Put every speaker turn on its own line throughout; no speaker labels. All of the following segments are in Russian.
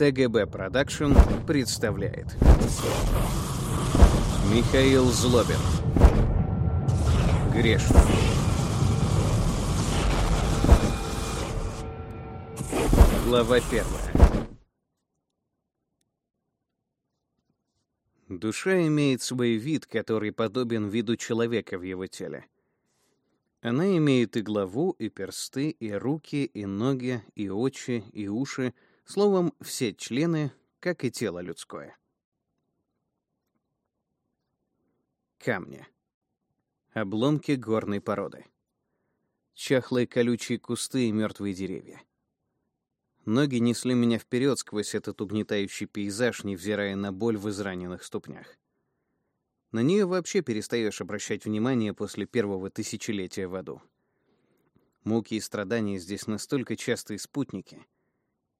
ТГБ Продакшн представляет. Михаил Злобин. Грешный Глава первая. Душа имеет свой вид, который подобен виду человека в его теле. Она имеет и главу, и персты, и руки, и ноги, и очи, и уши — Словом, все члены, как и тело людское. Камни. Обломки горной породы. Чахлые колючие кусты и мертвые деревья. Ноги несли меня вперед сквозь этот угнетающий пейзаж, невзирая на боль в израненных ступнях. На нее вообще перестаешь обращать внимание после первого тысячелетия в аду. Муки и страдания здесь настолько частые спутники —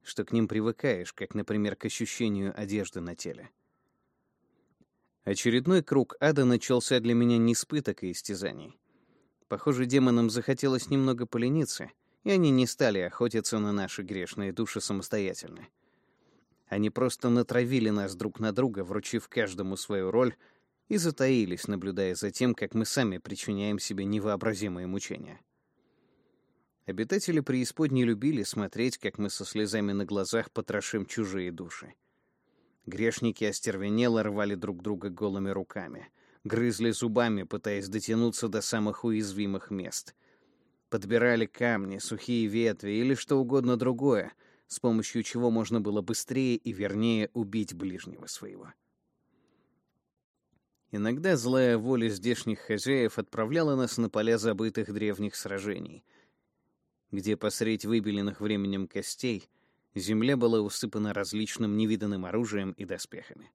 что к ним привыкаешь, как, например, к ощущению одежды на теле. Очередной круг ада начался для меня не с пыток и истязаний. Похоже, демонам захотелось немного полениться, и они не стали охотиться на наши грешные души самостоятельно. Они просто натравили нас друг на друга, вручив каждому свою роль, и затаились, наблюдая за тем, как мы сами причиняем себе невообразимые мучения. Обитатели преисподней любили смотреть, как мы со слезами на глазах потрошим чужие души. Грешники остервенело рвали друг друга голыми руками, грызли зубами, пытаясь дотянуться до самых уязвимых мест. Подбирали камни, сухие ветви или что угодно другое, с помощью чего можно было быстрее и вернее убить ближнего своего. Иногда злая воля здешних хозяев отправляла нас на поля забытых древних сражений — где посредь выбеленных временем костей земля была усыпана различным невиданным оружием и доспехами.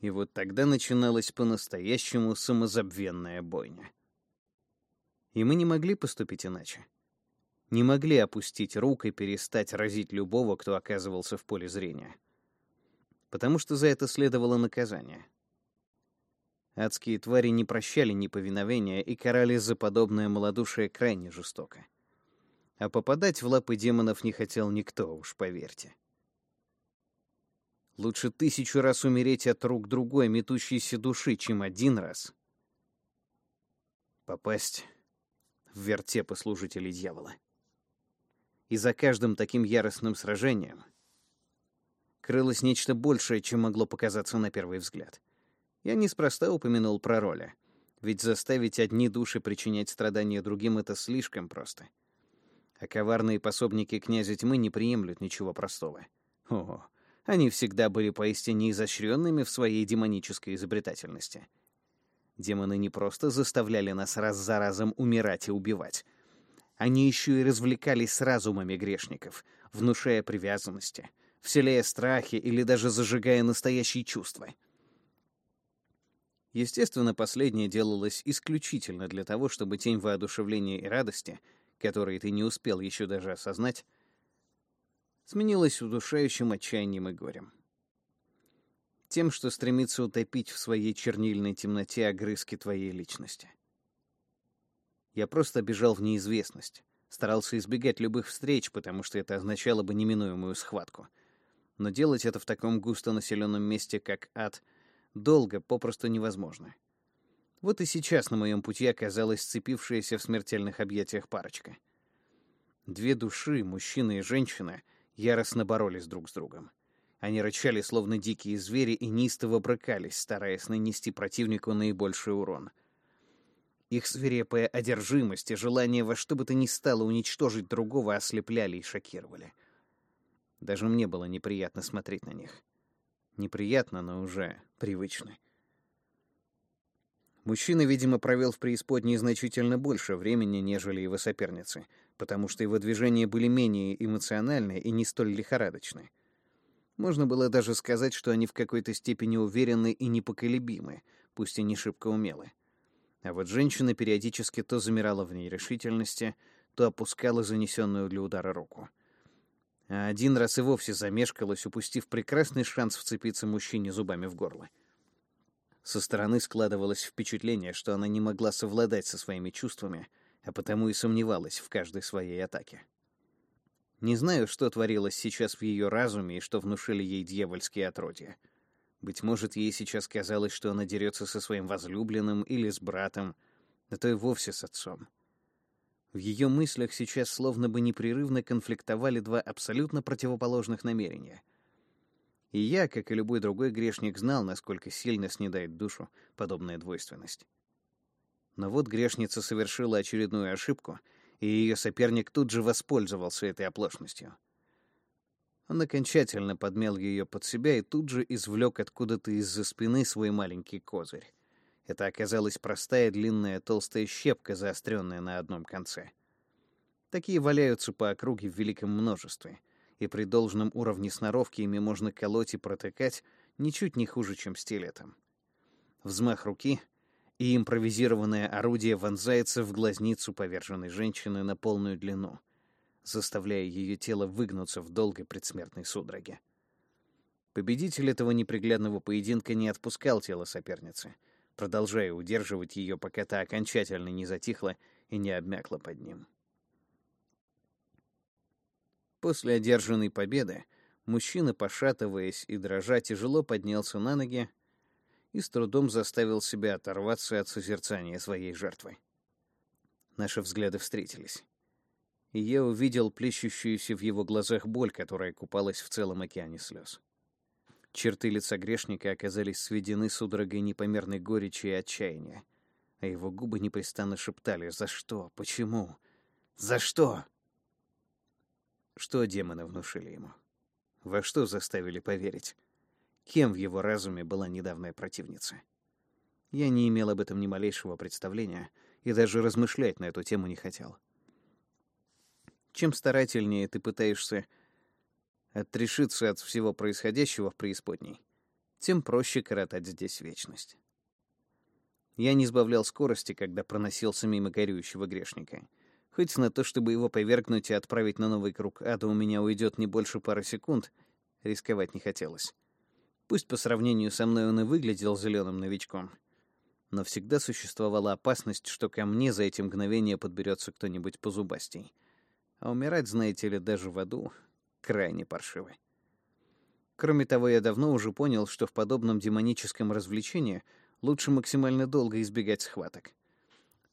И вот тогда начиналась по-настоящему самозабвенная бойня. И мы не могли поступить иначе. Не могли опустить рук и перестать разить любого, кто оказывался в поле зрения. Потому что за это следовало наказание. Адские твари не прощали неповиновения и карали за подобное малодушие крайне жестоко а попадать в лапы демонов не хотел никто, уж поверьте. Лучше тысячу раз умереть от рук другой метущейся души, чем один раз попасть в вертепы служителей дьявола. И за каждым таким яростным сражением крылось нечто большее, чем могло показаться на первый взгляд. Я неспроста упомянул про роли, ведь заставить одни души причинять страдания другим — это слишком просто — а коварные пособники князя тьмы не приемлют ничего простого. Ого, они всегда были поистине изощренными в своей демонической изобретательности. Демоны не просто заставляли нас раз за разом умирать и убивать. Они еще и развлекались с разумами грешников, внушая привязанности, вселяя страхи или даже зажигая настоящие чувства. Естественно, последнее делалось исключительно для того, чтобы тень воодушевления и радости — которые ты не успел еще даже осознать, сменилось удушающим отчаянием и горем. Тем, что стремится утопить в своей чернильной темноте огрызки твоей личности. Я просто бежал в неизвестность, старался избегать любых встреч, потому что это означало бы неминуемую схватку. Но делать это в таком густонаселенном месте, как ад, долго попросту невозможно. — вот и сейчас на моем пути оказалась сцепившаяся в смертельных объятиях парочка. Две души, мужчина и женщина, яростно боролись друг с другом. Они рычали, словно дикие звери, и неистово брыкались, стараясь нанести противнику наибольший урон. Их свирепая одержимость и желание во что бы то ни стало уничтожить другого ослепляли и шокировали. Даже мне было неприятно смотреть на них. Неприятно, но уже привычно. — Мужчина, видимо, провел в преисподней значительно больше времени, нежели его соперницы, потому что его движения были менее эмоциональны и не столь лихорадочны. Можно было даже сказать, что они в какой-то степени уверены и непоколебимы, пусть и не шибко умелы. А вот женщина периодически то замирала в нерешительности, то опускала занесенную для удара руку. А один раз и вовсе замешкалась, упустив прекрасный шанс вцепиться мужчине зубами в горло. Со стороны складывалось впечатление, что она не могла совладать со своими чувствами, а потому и сомневалась в каждой своей атаке. Не знаю, что творилось сейчас в ее разуме и что внушили ей дьявольские отродья. Быть может, ей сейчас казалось, что она дерется со своим возлюбленным или с братом, а то и вовсе с отцом. В ее мыслях сейчас словно бы непрерывно конфликтовали два абсолютно противоположных намерения. И я, как и любой другой грешник, знал, насколько сильно снедает душу подобная двойственность. Но вот грешница совершила очередную ошибку — и ее соперник тут же воспользовался этой оплошностью. Он окончательно подмел ее под себя и тут же извлек откуда-то из-за спины свой маленький козырь. Это оказалась простая длинная толстая щепка, заостренная на одном конце. Такие валяются по округе в великом множестве, и при должном уровне сноровки ими можно колоть и протыкать ничуть не хуже, чем стилетом. Взмах руки, и импровизированное орудие вонзается в глазницу поверженной женщины на полную длину, заставляя ее тело выгнуться в долгой предсмертной судороге. Победитель этого неприглядного поединка не отпускал тело соперницы, продолжая удерживать ее, пока та окончательно не затихла и не обмякла под ним. После одержанной победы мужчина, пошатываясь и дрожа, тяжело поднялся на ноги и с трудом заставил себя оторваться от созерцания своей жертвы. Наши взгляды встретились. И я увидел плещущуюся в его глазах боль, которая купалась в целом океане слез. Черты лица грешника оказались сведены судорогой непомерной горечи и отчаяния, а его губы непрестанно шептали «За что? Почему? За что?» Что демоны внушили ему? Во что заставили поверить? кем в его разуме была недавняя противница. Я не имел об этом ни малейшего представления и даже размышлять на эту тему не хотел. Чем старательнее ты пытаешься отрешиться от всего происходящего в преисподней, тем проще коротать здесь вечность. Я не сбавлял скорости, когда проносился мимо горюющего грешника. Хоть на то, чтобы его повергнуть и отправить на новый круг ада, у меня уйдет не больше пары секунд, рисковать не хотелось. Пусть по сравнению со мной он и выглядел зеленым новичком, но всегда существовала опасность, что ко мне за эти мгновения подберется кто-нибудь позубастей. А умирать, знаете ли, даже в аду крайне паршиво. Кроме того, я давно уже понял, что в подобном демоническом развлечении лучше максимально долго избегать схваток.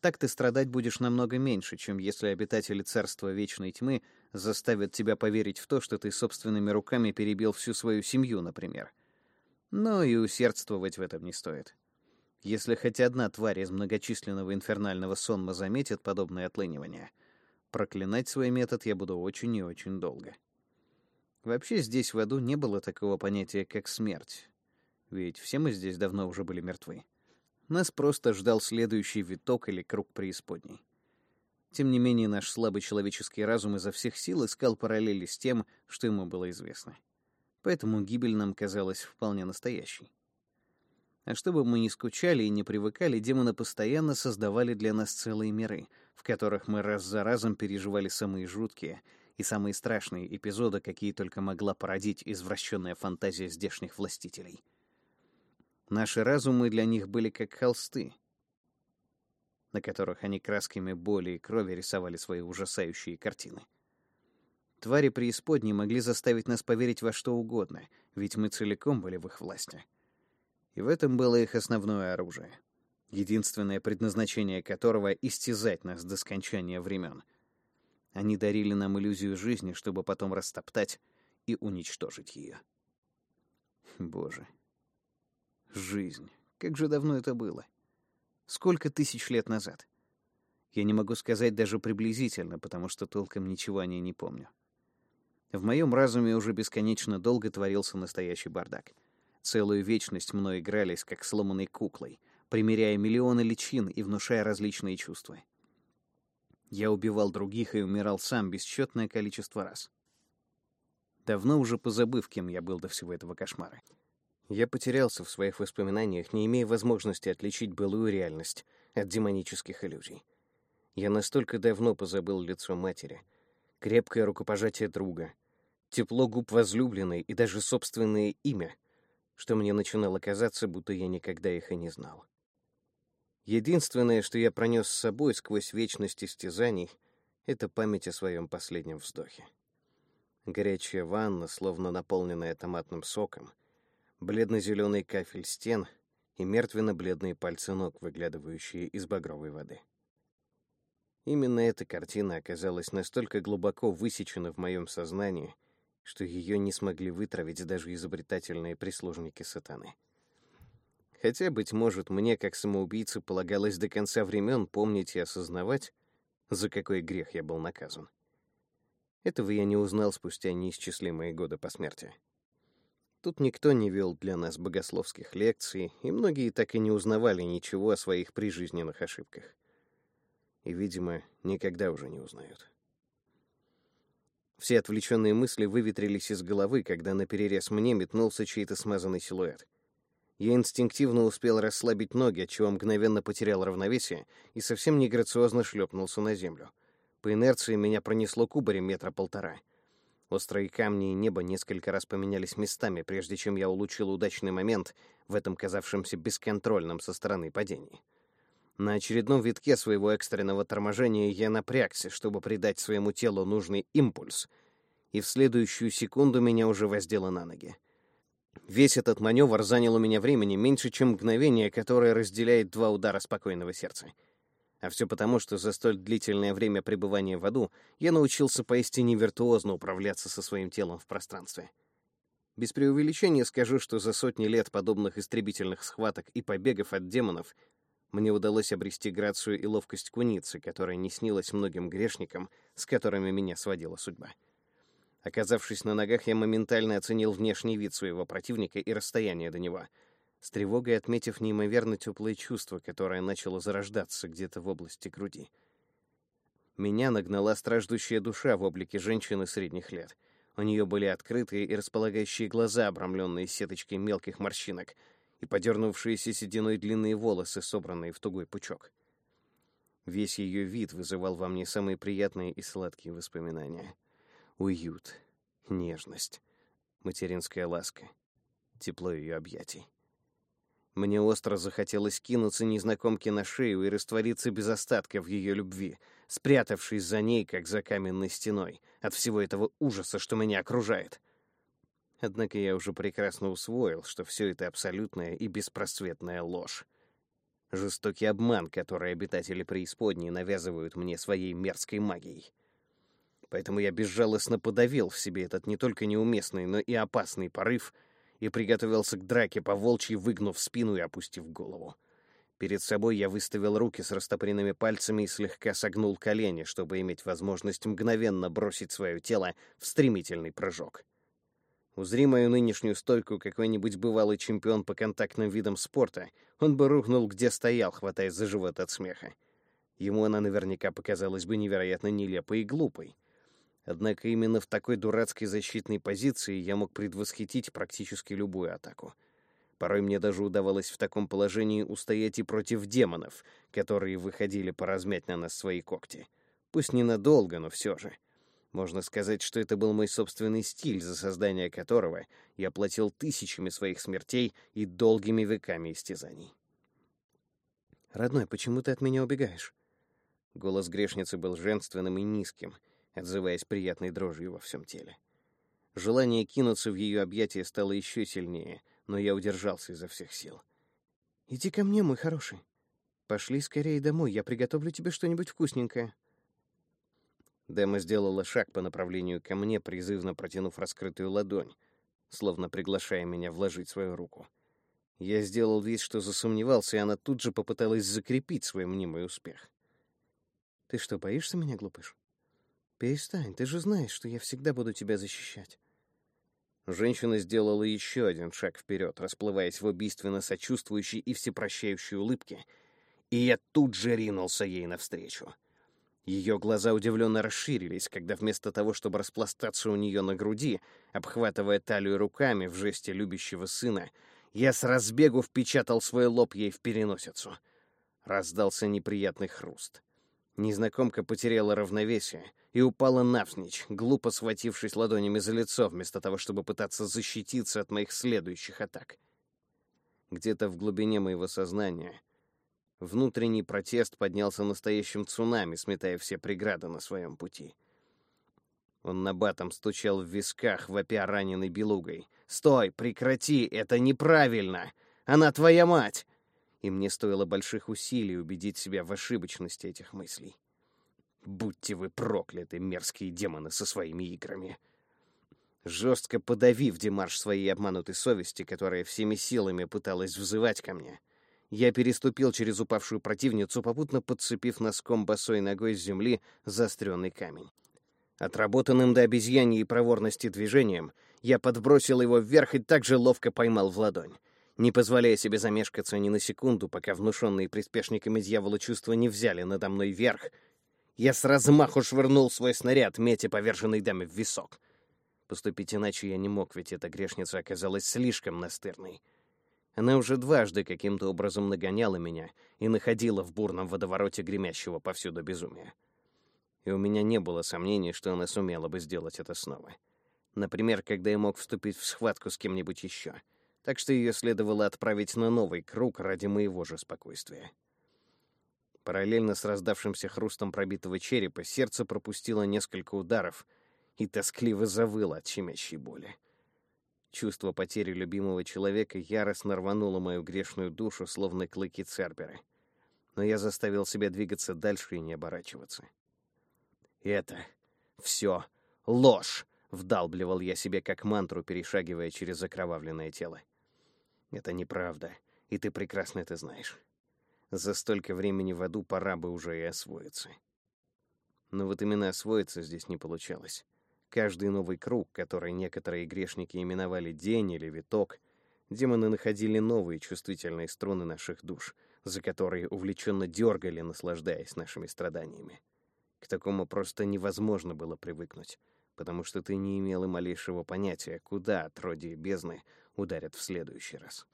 Так ты страдать будешь намного меньше, чем если обитатели царства вечной тьмы заставят тебя поверить в то, что ты собственными руками перебил всю свою семью, например — но и усердствовать в этом не стоит. Если хоть одна тварь из многочисленного инфернального сонма заметит подобное отлынивание, проклинать свой метод я буду очень и очень долго. Вообще здесь в аду не было такого понятия, как смерть. Ведь все мы здесь давно уже были мертвы. Нас просто ждал следующий виток или круг преисподней. Тем не менее, наш слабый человеческий разум изо всех сил искал параллели с тем, что ему было известно поэтому гибель нам казалась вполне настоящей. А чтобы мы не скучали и не привыкали, демоны постоянно создавали для нас целые миры, в которых мы раз за разом переживали самые жуткие и самые страшные эпизоды, какие только могла породить извращенная фантазия здешних властителей. Наши разумы для них были как холсты, на которых они красками боли и крови рисовали свои ужасающие картины. Твари преисподней могли заставить нас поверить во что угодно, ведь мы целиком были в их власти. И в этом было их основное оружие, единственное предназначение которого — истязать нас до скончания времен. Они дарили нам иллюзию жизни, чтобы потом растоптать и уничтожить ее. Боже. Жизнь. Как же давно это было? Сколько тысяч лет назад? Я не могу сказать даже приблизительно, потому что толком ничего о ней не помню. В моем разуме уже бесконечно долго творился настоящий бардак. Целую вечность мной игрались, как сломанной куклой, примеряя миллионы личин и внушая различные чувства. Я убивал других и умирал сам бесчетное количество раз. Давно уже позабыв, кем я был до всего этого кошмара. Я потерялся в своих воспоминаниях, не имея возможности отличить былую реальность от демонических иллюзий. Я настолько давно позабыл лицо матери — крепкое рукопожатие друга, тепло губ возлюбленной и даже собственное имя, что мне начинало казаться, будто я никогда их и не знал. Единственное, что я пронес с собой сквозь вечность истязаний, это память о своем последнем вздохе. Горячая ванна, словно наполненная томатным соком, бледно-зеленый кафель стен и мертвенно-бледные пальцы ног, выглядывающие из багровой воды. Именно эта картина оказалась настолько глубоко высечена в моем сознании, что ее не смогли вытравить даже изобретательные прислужники сатаны. Хотя, быть может, мне, как самоубийце, полагалось до конца времен помнить и осознавать, за какой грех я был наказан. Этого я не узнал спустя неисчислимые годы по смерти. Тут никто не вел для нас богословских лекций, и многие так и не узнавали ничего о своих прижизненных ошибках и, видимо, никогда уже не узнают. Все отвлеченные мысли выветрились из головы, когда на перерез мне метнулся чей-то смазанный силуэт. Я инстинктивно успел расслабить ноги, отчего мгновенно потерял равновесие и совсем неграциозно шлепнулся на землю. По инерции меня пронесло кубарем метра полтора. Острые камни и небо несколько раз поменялись местами, прежде чем я улучил удачный момент в этом казавшемся бесконтрольном со стороны падении. На очередном витке своего экстренного торможения я напрягся, чтобы придать своему телу нужный импульс, и в следующую секунду меня уже воздело на ноги. Весь этот маневр занял у меня времени меньше, чем мгновение, которое разделяет два удара спокойного сердца. А все потому, что за столь длительное время пребывания в аду я научился поистине виртуозно управляться со своим телом в пространстве. Без преувеличения скажу, что за сотни лет подобных истребительных схваток и побегов от демонов мне удалось обрести грацию и ловкость куницы, которая не снилась многим грешникам, с которыми меня сводила судьба. Оказавшись на ногах, я моментально оценил внешний вид своего противника и расстояние до него, с тревогой отметив неимоверно теплое чувство, которое начало зарождаться где-то в области груди. Меня нагнала страждущая душа в облике женщины средних лет. У нее были открытые и располагающие глаза, обрамленные сеточкой мелких морщинок — и подернувшиеся сединой длинные волосы, собранные в тугой пучок. Весь ее вид вызывал во мне самые приятные и сладкие воспоминания. Уют, нежность, материнская ласка, тепло ее объятий. Мне остро захотелось кинуться незнакомке на шею и раствориться без остатка в ее любви, спрятавшись за ней, как за каменной стеной, от всего этого ужаса, что меня окружает. Однако я уже прекрасно усвоил, что все это абсолютная и беспросветная ложь. Жестокий обман, который обитатели преисподней навязывают мне своей мерзкой магией. Поэтому я безжалостно подавил в себе этот не только неуместный, но и опасный порыв и приготовился к драке по волчьи, выгнув спину и опустив голову. Перед собой я выставил руки с растопыренными пальцами и слегка согнул колени, чтобы иметь возможность мгновенно бросить свое тело в стремительный прыжок. Узри мою нынешнюю стойку какой-нибудь бывалый чемпион по контактным видам спорта, он бы рухнул, где стоял, хватаясь за живот от смеха. Ему она наверняка показалась бы невероятно нелепой и глупой. Однако именно в такой дурацкой защитной позиции я мог предвосхитить практически любую атаку. Порой мне даже удавалось в таком положении устоять и против демонов, которые выходили поразмять на нас свои когти. Пусть ненадолго, но все же — можно сказать, что это был мой собственный стиль, за создание которого я платил тысячами своих смертей и долгими веками истязаний. «Родной, почему ты от меня убегаешь?» Голос грешницы был женственным и низким, отзываясь приятной дрожью во всем теле. Желание кинуться в ее объятия стало еще сильнее, но я удержался изо всех сил. «Иди ко мне, мой хороший. Пошли скорее домой, я приготовлю тебе что-нибудь вкусненькое». Дема сделала шаг по направлению ко мне, призывно протянув раскрытую ладонь, словно приглашая меня вложить свою руку. Я сделал вид, что засомневался, и она тут же попыталась закрепить свой мнимый успех. «Ты что, боишься меня, глупыш? Перестань, ты же знаешь, что я всегда буду тебя защищать». Женщина сделала еще один шаг вперед, расплываясь в убийственно сочувствующей и всепрощающей улыбке, и я тут же ринулся ей навстречу. Ее глаза удивленно расширились, когда вместо того, чтобы распластаться у нее на груди, обхватывая талию руками в жесте любящего сына, я с разбегу впечатал свой лоб ей в переносицу. Раздался неприятный хруст. Незнакомка потеряла равновесие и упала навзничь, глупо схватившись ладонями за лицо, вместо того, чтобы пытаться защититься от моих следующих атак. Где-то в глубине моего сознания Внутренний протест поднялся настоящим цунами, сметая все преграды на своем пути. Он на батом стучал в висках, вопя раненой белугой. «Стой! Прекрати! Это неправильно! Она твоя мать!» И мне стоило больших усилий убедить себя в ошибочности этих мыслей. «Будьте вы прокляты, мерзкие демоны со своими играми!» Жестко подавив демарш своей обманутой совести, которая всеми силами пыталась взывать ко мне, я переступил через упавшую противницу, попутно подцепив носком босой ногой с земли заостренный камень. Отработанным до обезьяньей проворности движением, я подбросил его вверх и так же ловко поймал в ладонь. Не позволяя себе замешкаться ни на секунду, пока внушенные приспешниками дьявола чувства не взяли надо мной верх, я с размаху швырнул свой снаряд, метя поверженной даме в висок. Поступить иначе я не мог, ведь эта грешница оказалась слишком настырной. Она уже дважды каким-то образом нагоняла меня и находила в бурном водовороте гремящего повсюду безумия и у меня не было сомнений, что она сумела бы сделать это снова. Например, когда я мог вступить в схватку с кем-нибудь еще. Так что ее следовало отправить на новый круг ради моего же спокойствия. Параллельно с раздавшимся хрустом пробитого черепа сердце пропустило несколько ударов и тоскливо завыло от щемящей боли. Чувство потери любимого человека яростно рвануло мою грешную душу, словно клыки Цербера. Но я заставил себя двигаться дальше и не оборачиваться. Это все ложь, вдалбливал я себе как мантру, перешагивая через окровавленное тело. Это неправда, и ты прекрасно это знаешь. За столько времени в аду пора бы уже и освоиться. Но вот именно освоиться здесь не получалось. Каждый новый круг, который некоторые грешники именовали день или виток, демоны находили новые чувствительные струны наших душ, за которые увлеченно дергали, наслаждаясь нашими страданиями. К такому просто невозможно было привыкнуть, потому что ты не имел и малейшего понятия, куда отродье бездны ударят в следующий раз.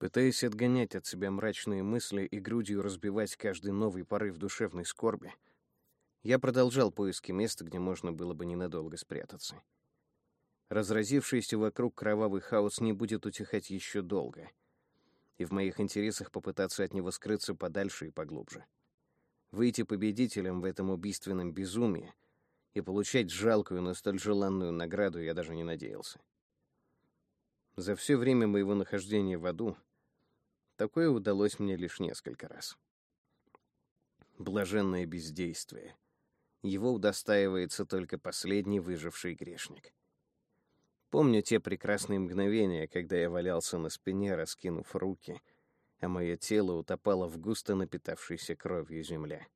Пытаясь отгонять от себя мрачные мысли и грудью разбивать каждый новый порыв душевной скорби, я продолжал поиски места, где можно было бы ненадолго спрятаться. Разразившийся вокруг кровавый хаос не будет утихать еще долго, и в моих интересах попытаться от него скрыться подальше и поглубже выйти победителем в этом убийственном безумии и получать жалкую, но столь желанную награду я даже не надеялся. За все время моего нахождения в аду такое удалось мне лишь несколько раз. Блаженное бездействие. Его удостаивается только последний выживший грешник. Помню те прекрасные мгновения, когда я валялся на спине, раскинув руки — а мое тело утопало в густо напитавшейся кровью земле.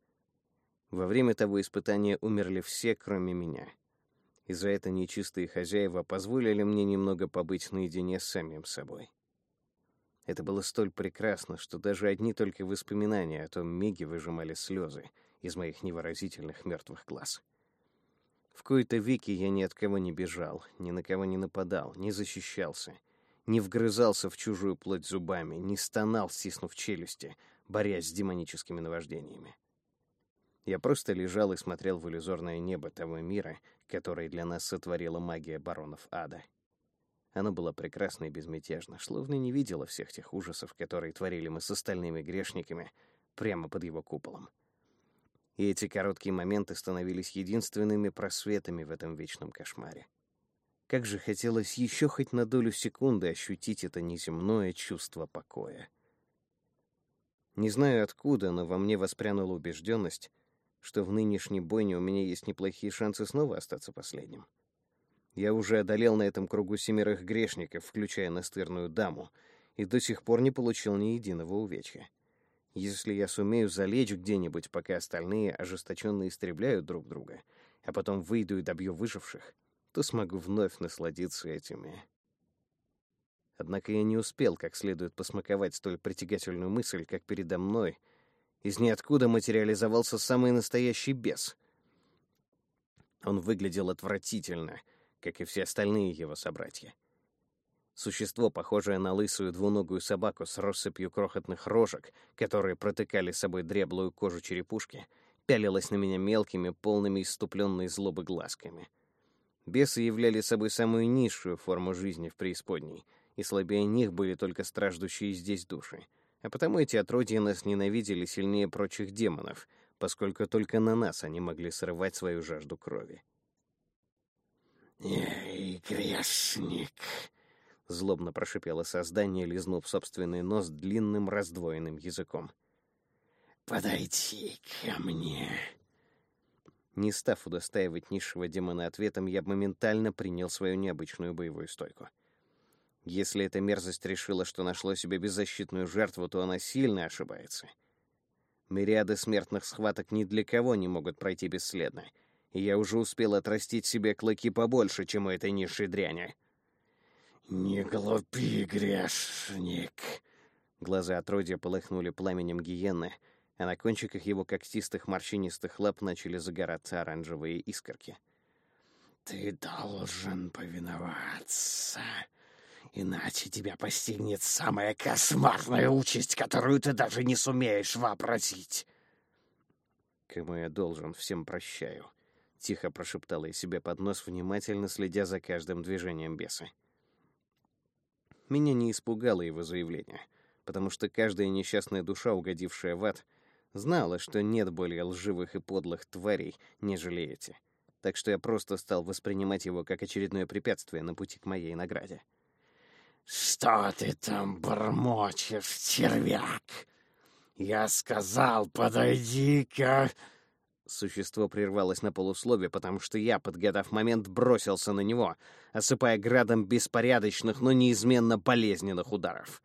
Во время того испытания умерли все, кроме меня. И за это нечистые хозяева позволили мне немного побыть наедине с самим собой. Это было столь прекрасно, что даже одни только воспоминания о том миге выжимали слезы из моих невыразительных мертвых глаз. В кои-то веки я ни от кого не бежал, ни на кого не нападал, не защищался — не вгрызался в чужую плоть зубами, не стонал, стиснув челюсти, борясь с демоническими наваждениями. Я просто лежал и смотрел в иллюзорное небо того мира, который для нас сотворила магия баронов ада. Оно было прекрасно и безмятежно, словно не видело всех тех ужасов, которые творили мы с остальными грешниками прямо под его куполом. И эти короткие моменты становились единственными просветами в этом вечном кошмаре. Как же хотелось еще хоть на долю секунды ощутить это неземное чувство покоя. Не знаю откуда, но во мне воспрянула убежденность, что в нынешней бойне у меня есть неплохие шансы снова остаться последним. Я уже одолел на этом кругу семерых грешников, включая настырную даму, и до сих пор не получил ни единого увечья. Если я сумею залечь где-нибудь, пока остальные ожесточенно истребляют друг друга, а потом выйду и добью выживших, то смогу вновь насладиться этими. Однако я не успел как следует посмаковать столь притягательную мысль, как передо мной из ниоткуда материализовался самый настоящий бес. Он выглядел отвратительно, как и все остальные его собратья. Существо, похожее на лысую двуногую собаку с россыпью крохотных рожек, которые протыкали собой дреблую кожу черепушки, пялилось на меня мелкими, полными иступленной злобы глазками — Бесы являли собой самую низшую форму жизни в преисподней, и слабее них были только страждущие здесь души. А потому эти отродья нас ненавидели сильнее прочих демонов, поскольку только на нас они могли срывать свою жажду крови.
«Эй, грешник!»
— злобно прошипело создание, лизнув собственный нос длинным раздвоенным языком.
«Подойди ко мне!»
Не став удостаивать низшего демона ответом, я моментально принял свою необычную боевую стойку. Если эта мерзость решила, что нашло себе беззащитную жертву, то она сильно ошибается. Мириады смертных схваток ни для кого не могут пройти бесследно, я уже успел отрастить себе клыки побольше, чем у этой низшей дряни.
«Не глупи, грешник!»
Глаза отродья полыхнули пламенем гиены, а на кончиках его когтистых морщинистых лап начали загораться оранжевые искорки.
«Ты должен повиноваться, иначе тебя постигнет самая кошмарная участь, которую ты даже не сумеешь вообразить!»
«Кому я должен, всем прощаю», — тихо прошептала я себе под нос, внимательно следя за каждым движением беса. Меня не испугало его заявление, потому что каждая несчастная душа, угодившая в ад, знала, что нет более лживых и подлых тварей, нежели эти. Так что я просто стал воспринимать его как очередное препятствие на пути к моей награде.
«Что ты там бормочешь, червяк? Я сказал, подойди-ка...»
Существо прервалось на полуслове, потому что я, подгадав момент, бросился на него, осыпая градом беспорядочных, но неизменно болезненных ударов.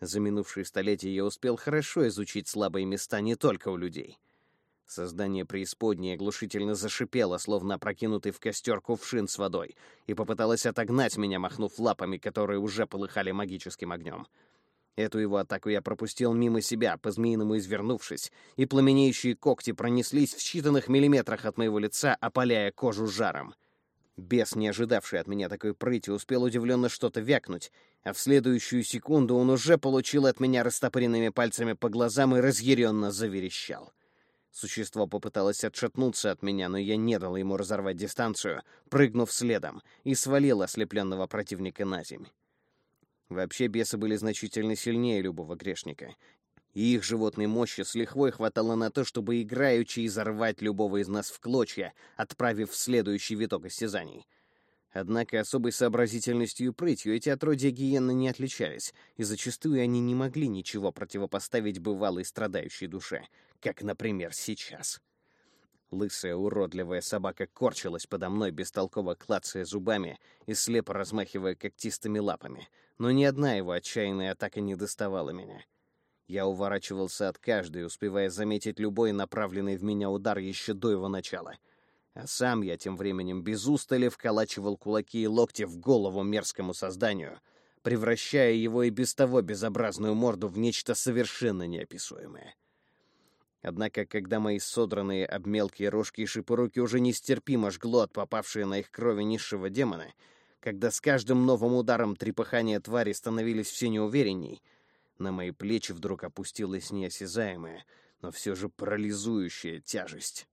За минувшие столетия я успел хорошо изучить слабые места не только у людей. Создание преисподней оглушительно зашипело, словно опрокинутый в костер кувшин с водой, и попыталось отогнать меня, махнув лапами, которые уже полыхали магическим огнем. Эту его атаку я пропустил мимо себя, по-змеиному извернувшись, и пламенеющие когти пронеслись в считанных миллиметрах от моего лица, опаляя кожу жаром. Бес, не ожидавший от меня такой прыти, успел удивленно что-то вякнуть, а в следующую секунду он уже получил от меня растопыренными пальцами по глазам и разъяренно заверещал. Существо попыталось отшатнуться от меня, но я не дал ему разорвать дистанцию, прыгнув следом, и свалил ослепленного противника на земь. Вообще бесы были значительно сильнее любого грешника, и их животной мощи с лихвой хватало на то, чтобы играючи изорвать любого из нас в клочья, отправив в следующий виток истязаний. Однако особой сообразительностью и прытью эти отродья гиены не отличались, и зачастую они не могли ничего противопоставить бывалой страдающей душе, как, например, сейчас. Лысая уродливая собака корчилась подо мной, бестолково клацая зубами и слепо размахивая когтистыми лапами, но ни одна его отчаянная атака не доставала меня. Я уворачивался от каждой, успевая заметить любой направленный в меня удар еще до его начала. А сам я тем временем без устали вколачивал кулаки и локти в голову мерзкому созданию, превращая его и без того безобразную морду в нечто совершенно неописуемое. Однако, когда мои содранные об мелкие рожки и шипоруки уже нестерпимо жгло от попавшей на их крови низшего демона, когда с каждым новым ударом трепыхания твари становились все неуверенней, на мои плечи вдруг опустилась неосязаемая, но все же парализующая тяжесть.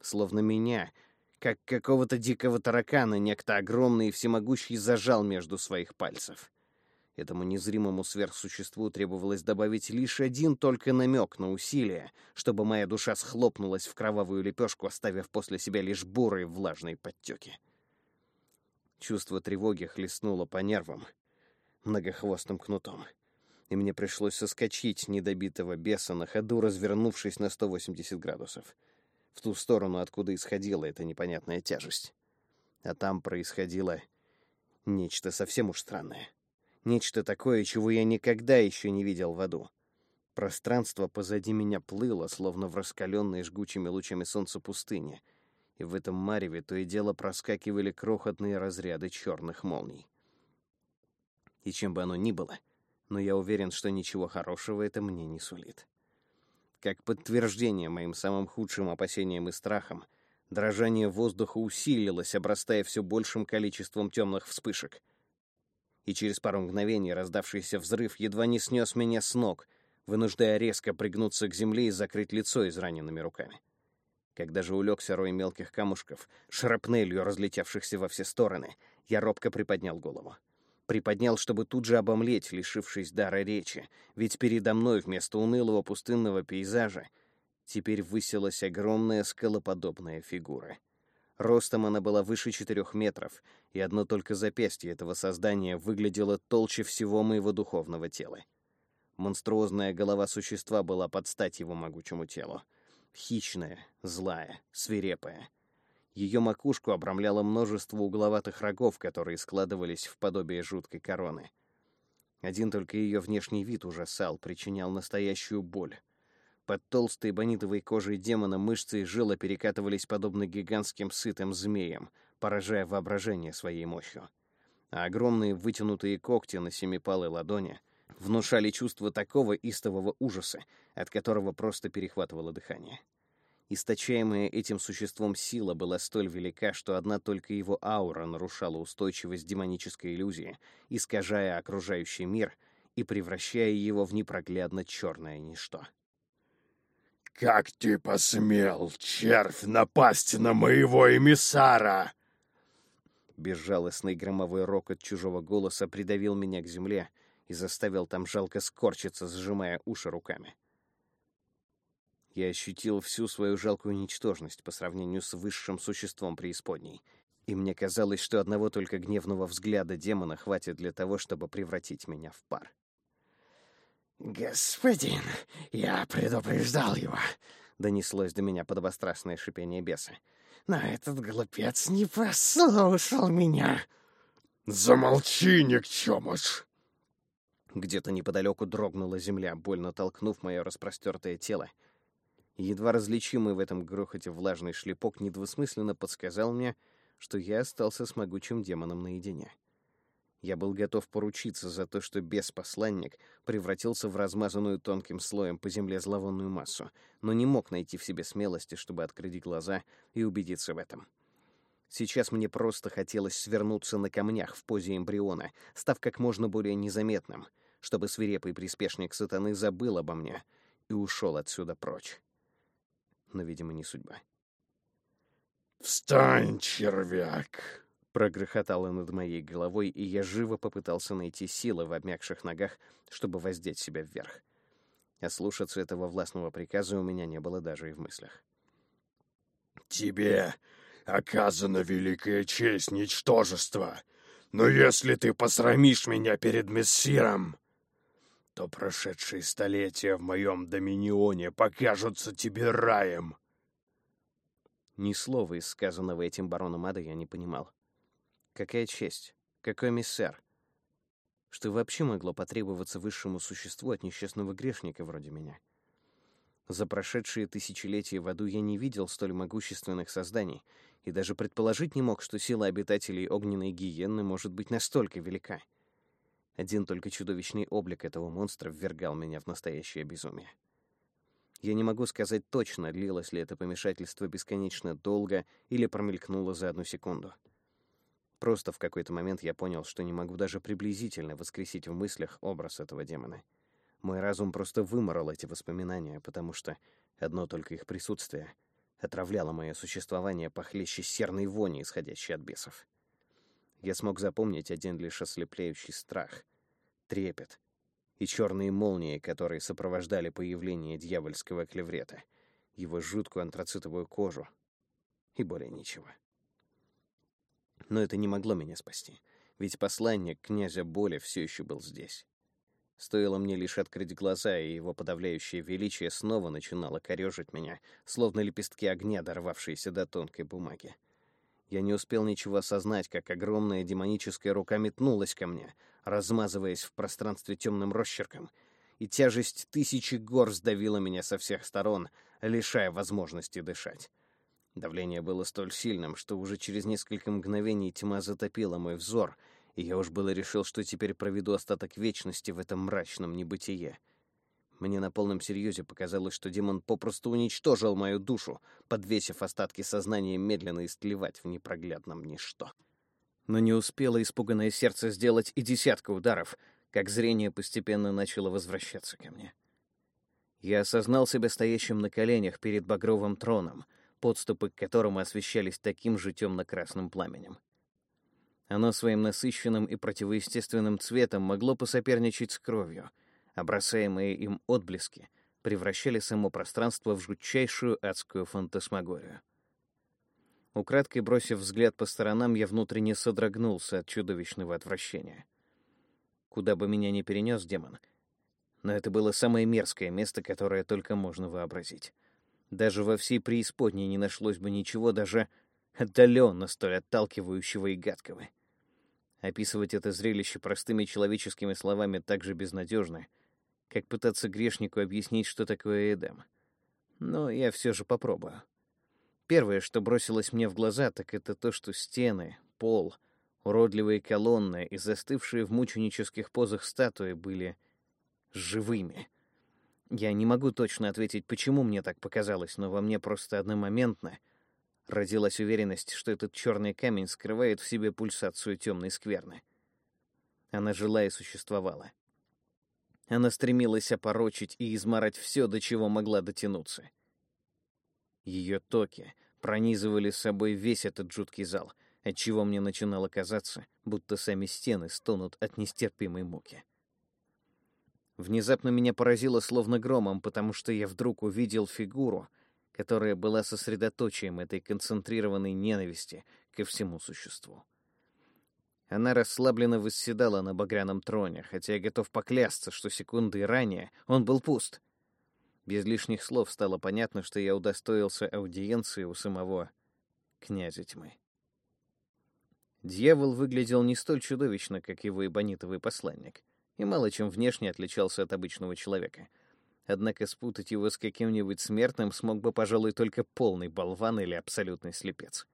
Словно меня, как какого-то дикого таракана, некто огромный и всемогущий зажал между своих пальцев. Этому незримому сверхсуществу требовалось добавить лишь один только намек на усилие, чтобы моя душа схлопнулась в кровавую лепешку, оставив после себя лишь бурые влажные подтеки. Чувство тревоги хлестнуло по нервам многохвостым кнутом, и мне пришлось соскочить недобитого беса на ходу, развернувшись на 180 градусов, в ту сторону, откуда исходила эта непонятная тяжесть. А там происходило нечто совсем уж странное. Нечто такое, чего я никогда еще не видел в аду. Пространство позади меня плыло, словно в раскаленной жгучими лучами солнца пустыне — и в этом мареве то и дело проскакивали крохотные разряды черных молний. И чем бы оно ни было, но я уверен, что ничего хорошего это мне не сулит. Как подтверждение моим самым худшим опасениям и страхам, дрожание воздуха усилилось, обрастая все большим количеством темных вспышек. И через пару мгновений раздавшийся взрыв едва не снес меня с ног, вынуждая резко пригнуться к земле и закрыть лицо израненными руками. Когда же улегся рой мелких камушков, шрапнелью разлетевшихся во все стороны, я робко приподнял голову. Приподнял, чтобы тут же обомлеть, лишившись дара речи, ведь передо мной вместо унылого пустынного пейзажа теперь высилась огромная скалоподобная фигура. Ростом она была выше четырех метров, и одно только запястье этого создания выглядело толще всего моего духовного тела. Монструозная голова существа была под стать его могучему телу. Хищная, злая, свирепая. Ее макушку обрамляло множество угловатых рогов, которые складывались в подобие жуткой короны. Один только ее внешний вид ужасал, причинял настоящую боль. Под толстой бонитовой кожей демона мышцы и жилы перекатывались подобно гигантским сытым змеям, поражая воображение своей мощью. А огромные вытянутые когти на семипалой ладони внушали чувство такого истового ужаса, от которого просто перехватывало дыхание. Источаемая этим существом сила была столь велика, что одна только его аура нарушала устойчивость демонической иллюзии, искажая окружающий мир и превращая его в непроглядно черное ничто.
«Как ты посмел, червь, напасть на моего эмиссара?»
Безжалостный громовой рокот чужого голоса придавил меня к земле и заставил там жалко скорчиться, сжимая уши руками. Я ощутил всю свою жалкую ничтожность по сравнению с высшим существом преисподней, и мне казалось, что одного только гневного взгляда демона хватит для того, чтобы превратить меня в пар.
«Господин, я предупреждал его», — донеслось до меня подобострастное шипение беса. «Но этот глупец не послушал меня». «Замолчи, никчемыш!»
Где-то неподалеку дрогнула земля, больно толкнув мое распростертое тело. Едва различимый в этом грохоте влажный шлепок недвусмысленно подсказал мне, что я остался с могучим демоном наедине. Я был готов поручиться за то, что беспосланник превратился в размазанную тонким слоем по земле зловонную массу, но не мог найти в себе смелости, чтобы открыть глаза и убедиться в этом. Сейчас мне просто хотелось свернуться на камнях в позе эмбриона, став как можно более незаметным, чтобы свирепый приспешник сатаны забыл обо мне и ушел отсюда прочь. Но, видимо, не судьба.
«Встань, червяк!»
прогрохотало над моей головой, и я живо попытался найти силы в обмякших ногах, чтобы воздеть себя вверх. А слушаться этого властного приказа у меня не было даже и в мыслях.
«Тебе оказана великая честь, ничтожество, но если ты посрамишь меня перед мессиром, то прошедшие столетия в моем доминионе покажутся тебе раем».
Ни слова из сказанного этим бароном Ада я не понимал. Какая честь? Какой миссер? Что вообще могло потребоваться высшему существу от несчастного грешника вроде меня? За прошедшие тысячелетия в аду я не видел столь могущественных созданий и даже предположить не мог, что сила обитателей огненной гиенны может быть настолько велика. Один только чудовищный облик этого монстра ввергал меня в настоящее безумие. Я не могу сказать точно, длилось ли это помешательство бесконечно долго или промелькнуло за одну секунду. Просто в какой-то момент я понял, что не могу даже приблизительно воскресить в мыслях образ этого демона. Мой разум просто выморал эти воспоминания, потому что одно только их присутствие отравляло мое существование похлеще серной вони, исходящей от бесов. Я смог запомнить один лишь ослепляющий страх, трепет и черные молнии, которые сопровождали появление дьявольского клеврета, его жуткую антрацитовую кожу и более ничего. Но это не могло меня спасти, ведь посланник князя Боли все еще был здесь. Стоило мне лишь открыть глаза, и его подавляющее величие снова начинало корежить меня, словно лепестки огня, дорвавшиеся до тонкой бумаги. Я не успел ничего осознать, как огромная демоническая рука метнулась ко мне, размазываясь в пространстве темным росчерком, и тяжесть тысячи гор сдавила меня со всех сторон, лишая возможности дышать. Давление было столь сильным, что уже через несколько мгновений тьма затопила мой взор, и я уж было решил, что теперь проведу остаток вечности в этом мрачном небытие. Мне на полном серьезе показалось, что демон попросту уничтожил мою душу, подвесив остатки сознания медленно истлевать в непроглядном ничто. Но не успело испуганное сердце сделать и десятка ударов, как зрение постепенно начало возвращаться ко мне. Я осознал себя стоящим на коленях перед багровым троном — подступы к которому освещались таким же темно-красным пламенем. Оно своим насыщенным и противоестественным цветом могло посоперничать с кровью, а им отблески превращали само пространство в жутчайшую адскую фантасмагорию. Украдкой бросив взгляд по сторонам, я внутренне содрогнулся от чудовищного отвращения. Куда бы меня ни перенес демон, но это было самое мерзкое место, которое только можно вообразить. Даже во всей преисподней не нашлось бы ничего даже отдаленно столь отталкивающего и гадкого. Описывать это зрелище простыми человеческими словами так же безнадежно, как пытаться грешнику объяснить, что такое Эдем. Но я все же попробую. Первое, что бросилось мне в глаза, так это то, что стены, пол, уродливые колонны и застывшие в мученических позах статуи были живыми. Я не могу точно ответить, почему мне так показалось, но во мне просто одномоментно родилась уверенность, что этот черный камень скрывает в себе пульсацию темной скверны. Она жила и существовала. Она стремилась опорочить и измарать все, до чего могла дотянуться — ее токи пронизывали собой весь этот жуткий зал, отчего мне начинало казаться, будто сами стены стонут от нестерпимой муки. Внезапно меня поразило словно громом, потому что я вдруг увидел фигуру, которая была сосредоточием этой концентрированной ненависти ко всему существу. Она расслабленно восседала на багряном троне, хотя я готов поклясться, что секунды ранее он был пуст — без лишних слов стало понятно, что я удостоился аудиенции у самого князя тьмы. Дьявол выглядел не столь чудовищно, как его эбонитовый посланник, и мало чем внешне отличался от обычного человека. Однако спутать его с каким-нибудь смертным смог бы, пожалуй, только полный болван или абсолютный слепец.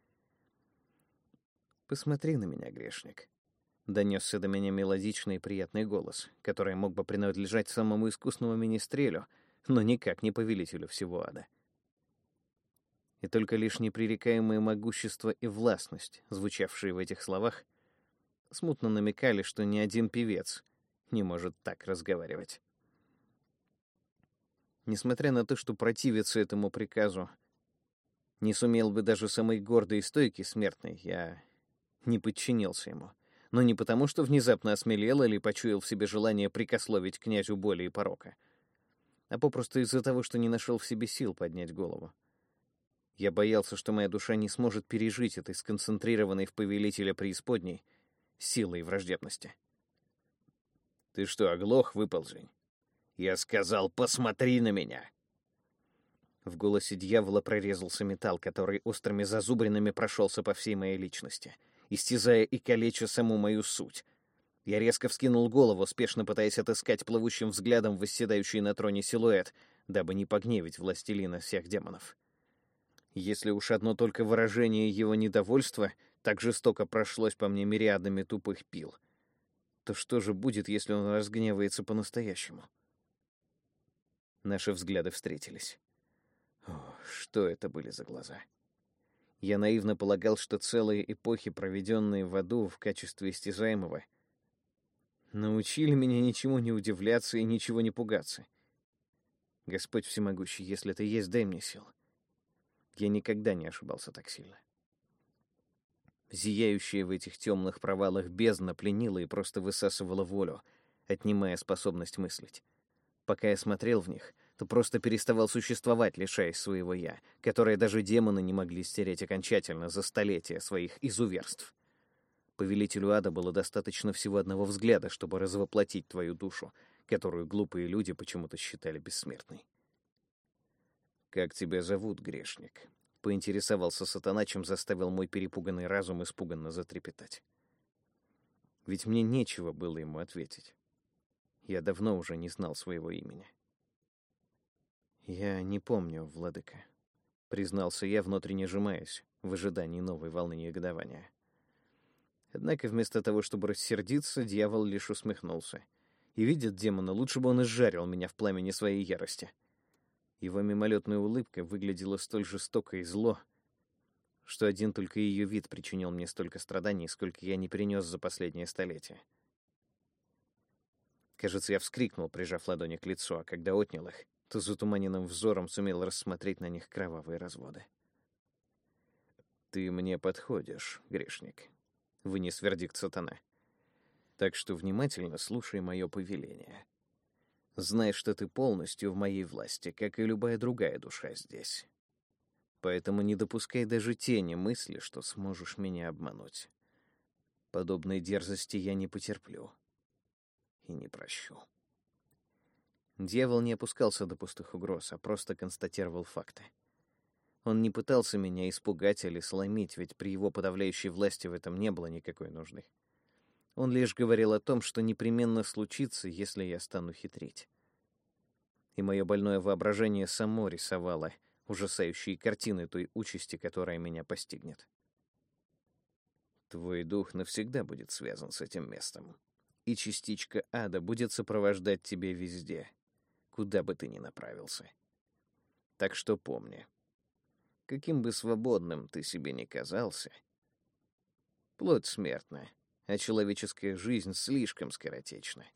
«Посмотри на меня, грешник», — донесся до меня мелодичный и приятный голос, который мог бы принадлежать самому искусному министрелю — но никак не повелителю всего ада. И только лишь непререкаемое могущество и властность, звучавшие в этих словах, смутно намекали, что ни один певец не может так разговаривать. Несмотря на то, что противиться этому приказу не сумел бы даже самый гордый и стойкий смертный, я не подчинился ему. Но не потому, что внезапно осмелел или почуял в себе желание прикословить князю боли и порока — а попросту из-за того, что не нашел в себе сил поднять голову. Я боялся, что моя душа не сможет пережить этой сконцентрированной в повелителя преисподней силой враждебности. «Ты что, оглох, выползень?» «Я сказал, посмотри на меня!» В голосе дьявола прорезался металл, который острыми зазубринами прошелся по всей моей личности, истязая и калеча саму мою суть — я резко вскинул голову, спешно пытаясь отыскать плывущим взглядом восседающий на троне силуэт, дабы не погневить властелина всех демонов. Если уж одно только выражение его недовольства так жестоко прошлось по мне мириадами тупых пил, то что же будет, если он разгневается по-настоящему? Наши взгляды встретились. О, что это были за глаза? Я наивно полагал, что целые эпохи, проведенные в аду в качестве истязаемого — научили меня ничему не удивляться и ничего не пугаться. Господь всемогущий, если ты есть, дай мне сил. Я никогда не ошибался так сильно. Зияющая в этих темных провалах бездна пленила и просто высасывала волю, отнимая способность мыслить. Пока я смотрел в них, то просто переставал существовать, лишаясь своего «я», которое даже демоны не могли стереть окончательно за столетия своих изуверств. Повелителю ада было достаточно всего одного взгляда, чтобы развоплотить твою душу, которую глупые люди почему-то считали бессмертной. «Как тебя зовут, грешник?» — поинтересовался сатана, чем заставил мой перепуганный разум испуганно затрепетать. Ведь мне нечего было ему ответить. Я давно уже не знал своего имени. «Я не помню, владыка», — признался я, внутренне сжимаясь, в ожидании новой волны негодования. Однако вместо того, чтобы рассердиться, дьявол лишь усмехнулся. И видит демона, лучше бы он изжарил меня в пламени своей ярости. Его мимолетная улыбка выглядела столь жестоко и зло, что один только ее вид причинил мне столько страданий, сколько я не перенес за последнее столетие. Кажется, я вскрикнул, прижав ладони к лицу, а когда отнял их, то затуманенным взором сумел рассмотреть на них кровавые разводы. «Ты мне подходишь, грешник», — вынес вердикт сатана. «Так что внимательно слушай мое повеление. Знай, что ты полностью в моей власти, как и любая другая душа здесь. Поэтому не допускай даже тени мысли, что сможешь меня обмануть. Подобной дерзости я не потерплю и не прощу. Дьявол не опускался до пустых угроз, а просто констатировал факты. Он не пытался меня испугать или сломить, ведь при его подавляющей власти в этом не было никакой нужды. Он лишь говорил о том, что непременно случится, если я стану хитрить. И мое больное воображение само рисовало ужасающие картины той участи, которая меня постигнет. Твой дух навсегда будет связан с этим местом, и частичка ада будет сопровождать тебя везде, куда бы ты ни направился. Так что помни, каким бы свободным ты себе ни казался, плоть смертна, а человеческая жизнь слишком скоротечна.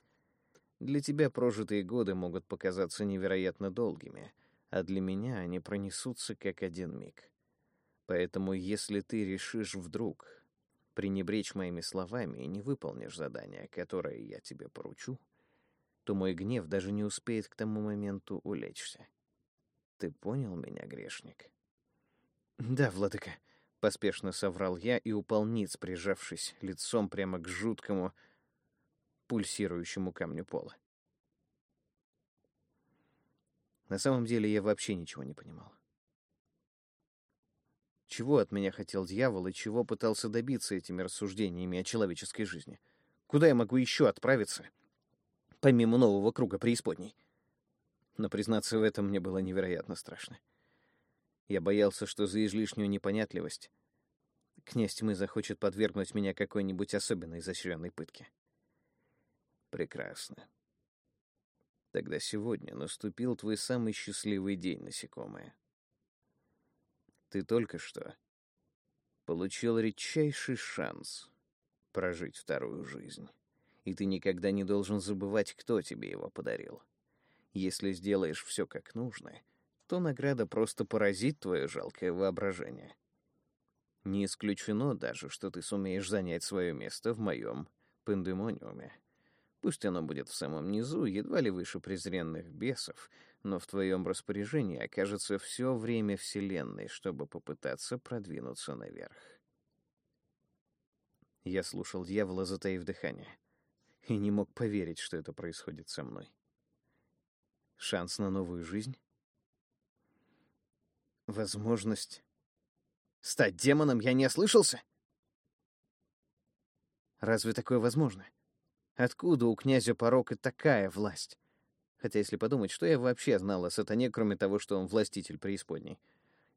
Для тебя прожитые годы могут показаться невероятно долгими, а для меня они пронесутся как один миг. Поэтому если ты решишь вдруг пренебречь моими словами и не выполнишь задание, которое я тебе поручу, то мой гнев даже не успеет к тому моменту улечься. Ты понял меня, грешник? Да, владыка, поспешно соврал я и упал ниц, прижавшись лицом прямо к жуткому пульсирующему камню пола. На самом деле я вообще ничего не понимал. Чего от меня хотел дьявол и чего пытался добиться этими рассуждениями о человеческой жизни? Куда я могу еще отправиться, помимо нового круга преисподней? Но признаться в этом мне было невероятно страшно. Я боялся, что за излишнюю непонятливость князь тьмы захочет подвергнуть меня какой-нибудь особенно изощренной пытке. Прекрасно. Тогда сегодня наступил твой самый счастливый день, насекомое. Ты только что получил редчайший шанс прожить вторую жизнь, и ты никогда не должен забывать, кто тебе его подарил. Если сделаешь все как нужно, то награда просто поразит твое жалкое воображение. Не исключено даже, что ты сумеешь занять свое место в моем пандемониуме. Пусть оно будет в самом низу, едва ли выше презренных бесов, но в твоем распоряжении окажется все время Вселенной, чтобы попытаться продвинуться наверх. Я слушал дьявола, затаив дыхание, и не мог поверить, что это происходит со мной. Шанс на новую жизнь? Возможность стать демоном я не ослышался? Разве такое возможно? Откуда у князя Порока такая власть? Хотя, если подумать, что я вообще знал о сатане, кроме того, что он властитель преисподней?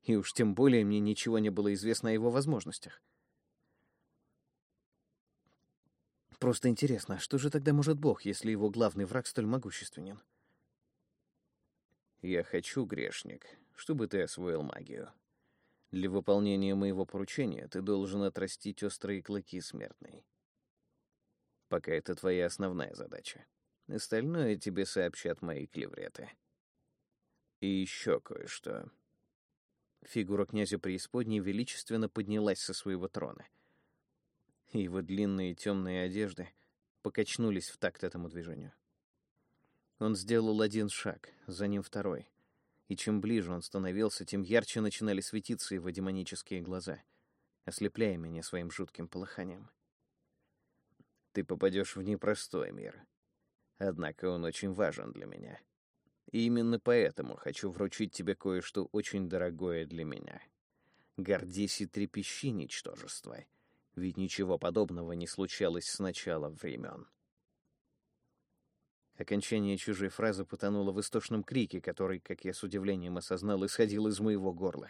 И уж тем более мне ничего не было известно о его возможностях. Просто интересно, а что же тогда может Бог, если его главный враг столь могущественен? Я хочу, грешник, чтобы ты освоил магию. Для выполнения моего поручения ты должен отрастить острые клыки смертной. Пока это твоя основная задача. Остальное тебе сообщат мои клевреты. И еще кое-что. Фигура князя преисподней величественно поднялась со своего трона. Его длинные темные одежды покачнулись в такт этому движению. Он сделал один шаг, за ним второй. И чем ближе он становился, тем ярче начинали светиться его демонические глаза, ослепляя меня своим жутким полыханием. Ты попадешь в непростой мир, Однако он очень важен для меня. И именно поэтому хочу вручить тебе кое-что очень дорогое для меня. Гордись и трепещи, ничтожество, ведь ничего подобного не случалось с начала времен. Окончание чужой фразы потонуло в истошном крике, который, как я с удивлением осознал, исходил из моего горла.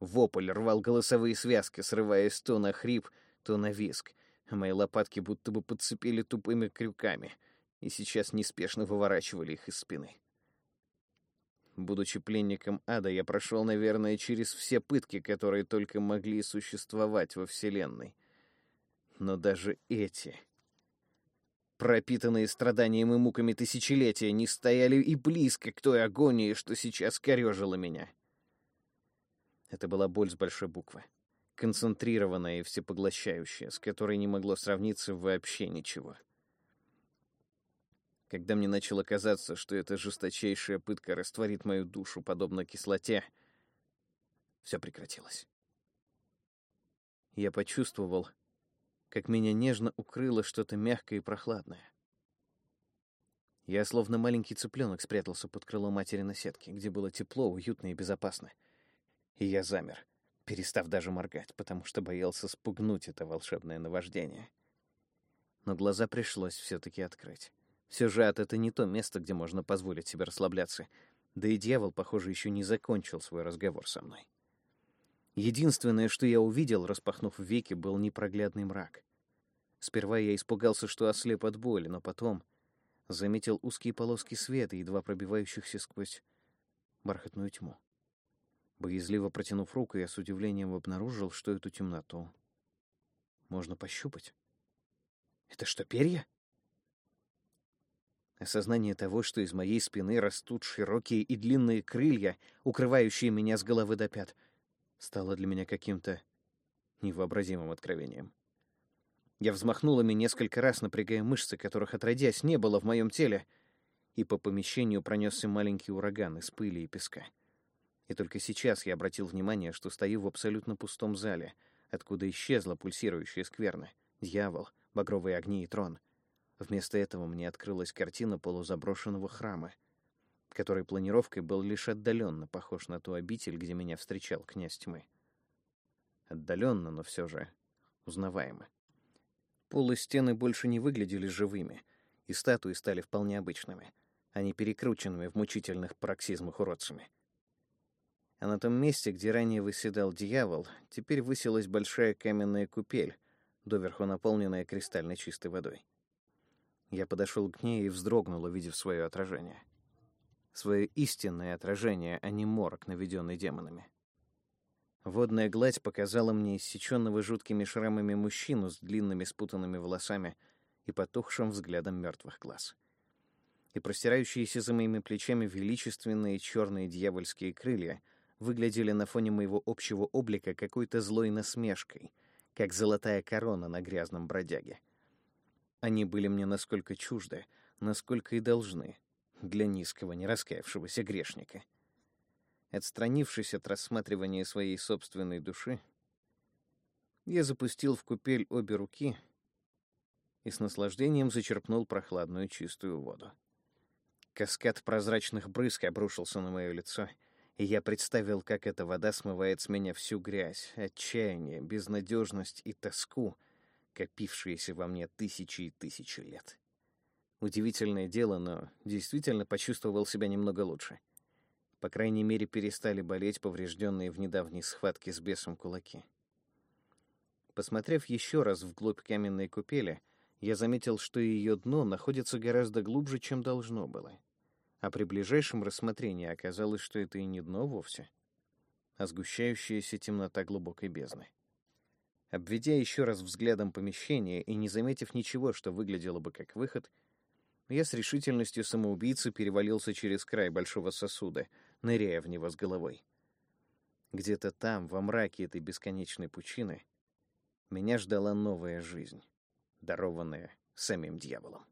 Вопль рвал голосовые связки, срываясь то на хрип, то на виск, мои лопатки будто бы подцепили тупыми крюками — и сейчас неспешно выворачивали их из спины. Будучи пленником ада, я прошел, наверное, через все пытки, которые только могли существовать во Вселенной. Но даже эти, пропитанные страданиями и муками тысячелетия, не стояли и близко к той агонии, что сейчас корежила меня. Это была боль с большой буквы, концентрированная и всепоглощающая, с которой не могло сравниться вообще ничего. — когда мне начало казаться, что эта жесточайшая пытка растворит мою душу, подобно кислоте, все прекратилось. Я почувствовал, как меня нежно укрыло что-то мягкое и прохладное. Я словно маленький цыпленок спрятался под крыло матери на где было тепло, уютно и безопасно. И я замер, перестав даже моргать, потому что боялся спугнуть это волшебное наваждение. Но глаза пришлось все-таки открыть. Все же ад — это не то место, где можно позволить себе расслабляться. Да и дьявол, похоже, еще не закончил свой разговор со мной. Единственное, что я увидел, распахнув веки, был непроглядный мрак. Сперва я испугался, что ослеп от боли, но потом заметил узкие полоски света, едва пробивающихся сквозь бархатную тьму. Боязливо протянув руку, я с удивлением обнаружил, что эту темноту можно пощупать. Это что, перья? Осознание того, что из моей спины растут широкие и длинные крылья, укрывающие меня с головы до пят — стало для меня каким-то невообразимым откровением. Я взмахнула ими несколько раз, напрягая мышцы, которых отродясь не было в моем теле, и по помещению пронесся маленький ураган из пыли и песка. И только сейчас я обратил внимание, что стою в абсолютно пустом зале, откуда исчезла пульсирующая скверна, дьявол, багровые огни и трон. Вместо этого мне открылась картина полузаброшенного храма — который планировкой был лишь отдаленно похож на ту обитель, где меня встречал князь тьмы. Отдаленно, но все же узнаваемо. Пол и стены больше не выглядели живыми, и статуи стали вполне обычными, а не перекрученными в мучительных пароксизмах уродцами. А на том месте, где ранее выседал дьявол, теперь высилась большая каменная купель, доверху наполненная кристально чистой водой. Я подошел к ней и вздрогнул, увидев свое отражение — свое истинное отражение, а не морок, наведенный демонами. Водная гладь показала мне иссеченного жуткими шрамами мужчину с длинными спутанными волосами и потухшим взглядом мертвых глаз. И простирающиеся за моими плечами величественные черные дьявольские крылья выглядели на фоне моего общего облика какой-то злой насмешкой, как золотая корона на грязном бродяге. Они были мне насколько чужды, насколько и должны — для низкого, не раскаявшегося грешника. Отстранившись от рассматривания своей собственной души, я запустил в купель обе руки и с наслаждением зачерпнул прохладную чистую воду. Каскад прозрачных брызг обрушился на мое лицо, и я представил, как эта вода смывает с меня всю грязь, отчаяние, безнадежность и тоску, копившиеся во мне тысячи и тысячи лет. Удивительное дело, но действительно почувствовал себя немного лучше. По крайней мере, перестали болеть поврежденные в недавней схватке с бесом кулаки. Посмотрев еще раз вглубь каменной купели, я заметил, что ее дно находится гораздо глубже, чем должно было. А при ближайшем рассмотрении оказалось, что это и не дно вовсе, а сгущающаяся темнота глубокой бездны. Обведя еще раз взглядом помещение и не заметив ничего, что выглядело бы как выход, я с решительностью самоубийцы перевалился через край большого сосуда, ныряя в него с головой. Где-то там, во мраке этой бесконечной пучины, меня ждала новая жизнь, дарованная самим дьяволом.